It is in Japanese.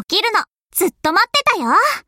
起きるの、ずっと待ってたよ。